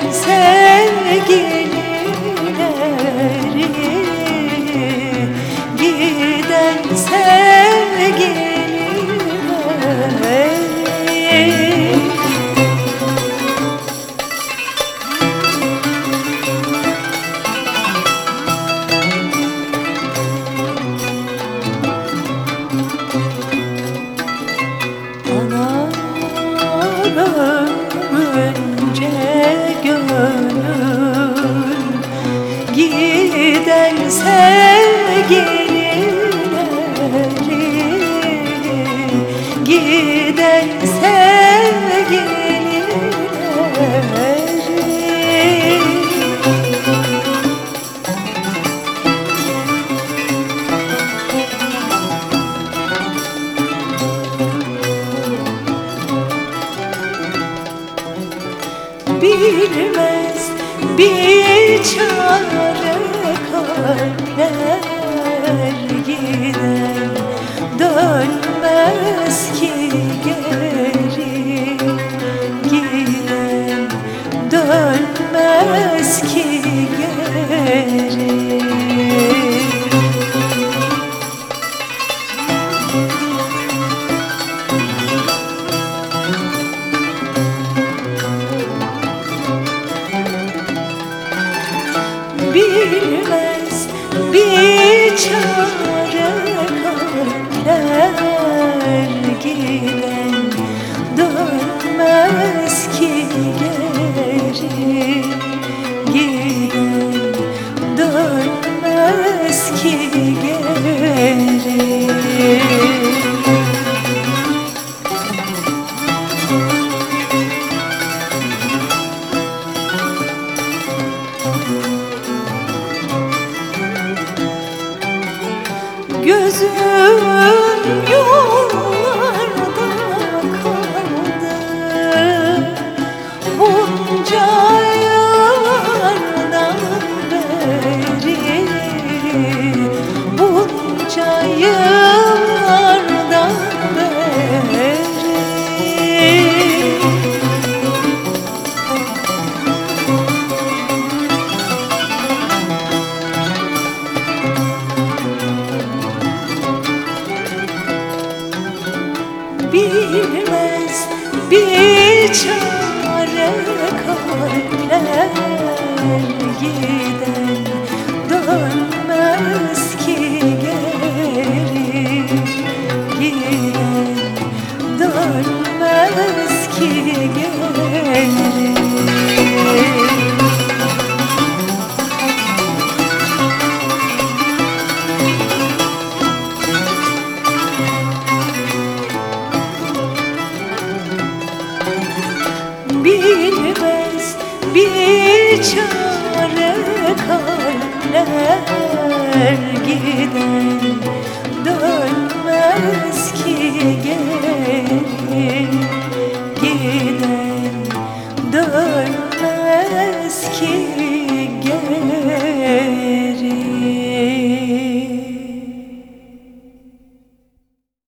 say bilmez. Bir çare kalpler giden dönmez ki geri. Giden dönmez ki geri bilmez bir çare kalpler Gözüm kaldı Bunca yıllardan beri bir çare kalpler giden dönmez